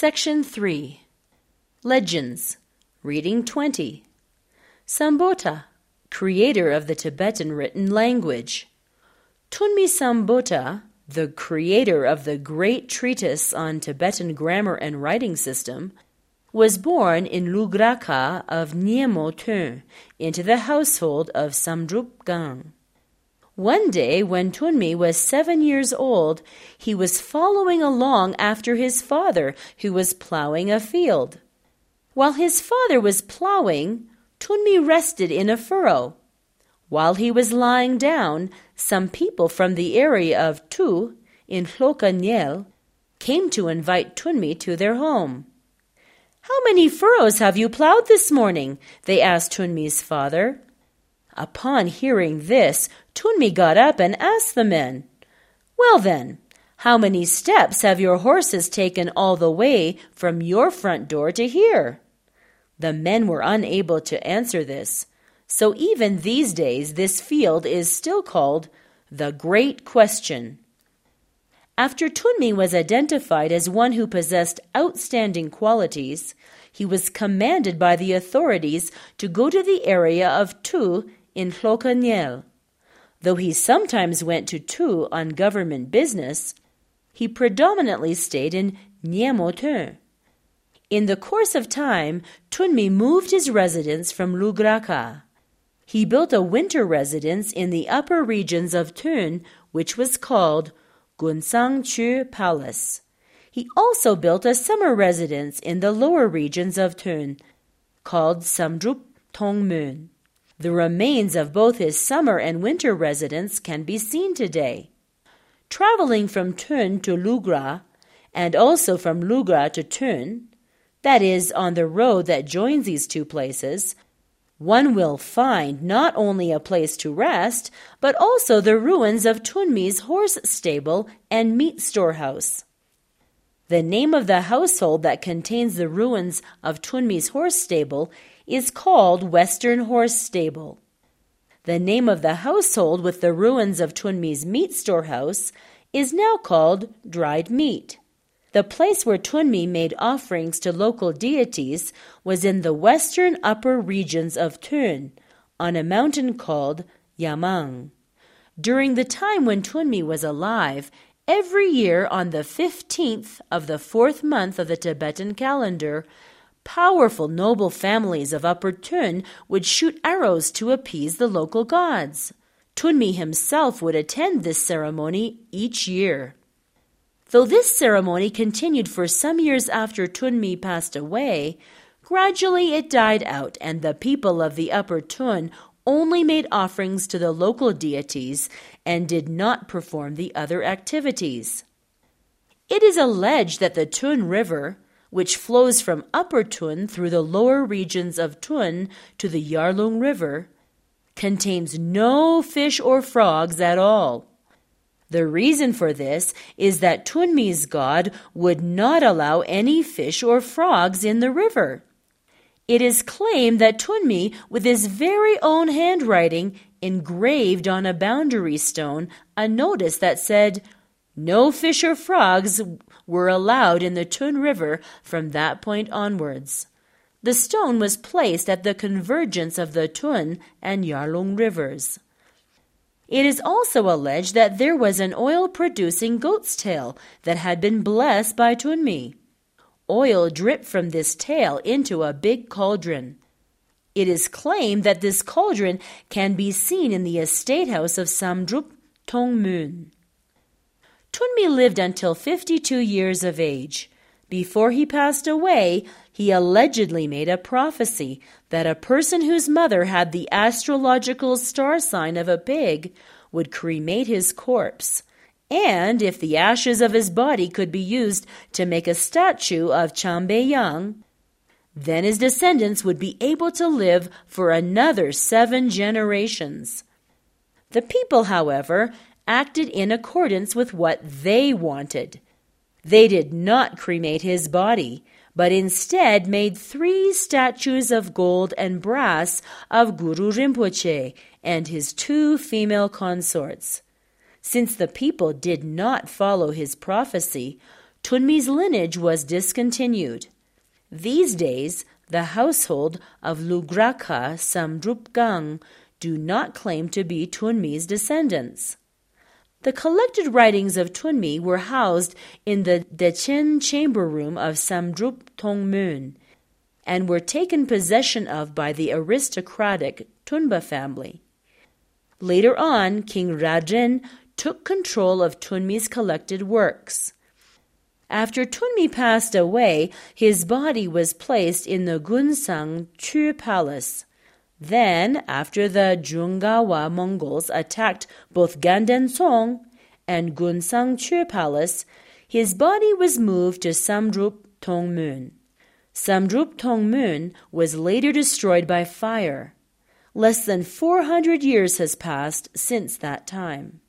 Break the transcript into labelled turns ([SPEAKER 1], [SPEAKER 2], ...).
[SPEAKER 1] Section 3 Legends Reading 20 Sambota, creator of the Tibetan written language. Tunmi Sambota, the creator of the great treatise on Tibetan grammar and writing system, was born in Lugraka of Nyemo into the household of Samdrup Gang. One day, when Tunmi was seven years old, he was following along after his father, who was plowing a field. While his father was plowing, Tunmi rested in a furrow. While he was lying down, some people from the area of Tu, in Hlokanyel, came to invite Tunmi to their home. How many furrows have you plowed this morning? they asked Tunmi's father. Upon hearing this, Tunmi got up and asked the men, Well then, how many steps have your horses taken all the way from your front door to here? The men were unable to answer this. So even these days, this field is still called the Great Question. After Tunmi was identified as one who possessed outstanding qualities, he was commanded by the authorities to go to the area of Tu in Hlokanyel. Though he sometimes went to Tu on government business, he predominantly stayed in Nyemo In the course of time, Tunmi moved his residence from Lugraka. He built a winter residence in the upper regions of Tön, which was called Gunsang Chu Palace. He also built a summer residence in the lower regions of Tön, called Samdrup Tongmun. The remains of both his summer and winter residence can be seen today. Traveling from Tön to Lugra, and also from Lugra to Tön, that is, on the road that joins these two places, one will find not only a place to rest, but also the ruins of Tunmi's horse stable and meat storehouse. The name of the household that contains the ruins of Tunmi's horse stable is called Western Horse Stable. The name of the household with the ruins of Tunmi's meat storehouse is now called Dried Meat. The place where Tunmi made offerings to local deities was in the western upper regions of Tön, on a mountain called Yamang. During the time when Tunmi was alive, every year on the 15th of the fourth month of the Tibetan calendar, Powerful noble families of Upper Tun would shoot arrows to appease the local gods. Tunmi himself would attend this ceremony each year. Though this ceremony continued for some years after Tunmi passed away, gradually it died out, and the people of the Upper Tun only made offerings to the local deities and did not perform the other activities. It is alleged that the Tun River, which flows from Upper Tön through the lower regions of Tön to the Yarlung River, contains no fish or frogs at all. The reason for this is that Tunmi's god would not allow any fish or frogs in the river. It is claimed that Tunmi, with his very own handwriting, engraved on a boundary stone a notice that said, No fish or frogs were allowed in the Tun River from that point onwards. The stone was placed at the convergence of the Tun and Yarlung rivers. It is also alleged that there was an oil producing goat's tail that had been blessed by Tunmi. Oil dripped from this tail into a big cauldron. It is claimed that this cauldron can be seen in the estate house of Samdrup Tongmun. Tunmi lived until 52 years of age. Before he passed away, he allegedly made a prophecy that a person whose mother had the astrological star sign of a pig would cremate his corpse. And if the ashes of his body could be used to make a statue of Chambe Yang, then his descendants would be able to live for another seven generations. The people, however, acted in accordance with what they wanted. They did not cremate his body, but instead made three statues of gold and brass of Guru Rinpoche and his two female consorts. Since the people did not follow his prophecy, Tunmi's lineage was discontinued. These days, the household of Lugraka Samdrupgang do not claim to be Tunmi's descendants. The collected writings of Tunmi were housed in the Dechen chamber room of Samdrup Tongmun and were taken possession of by the aristocratic Tunba family. Later on, King Rajen took control of Tunmi's collected works. After Tunmi passed away, his body was placed in the Gunsang Chu Palace. Then, after the Jungawa Mongols attacked both Gandensong and Gunsang Chu Palace, his body was moved to Samdrup Tongmun. Samdrup Tongmun was later destroyed by fire. Less than 400 years has passed since that time.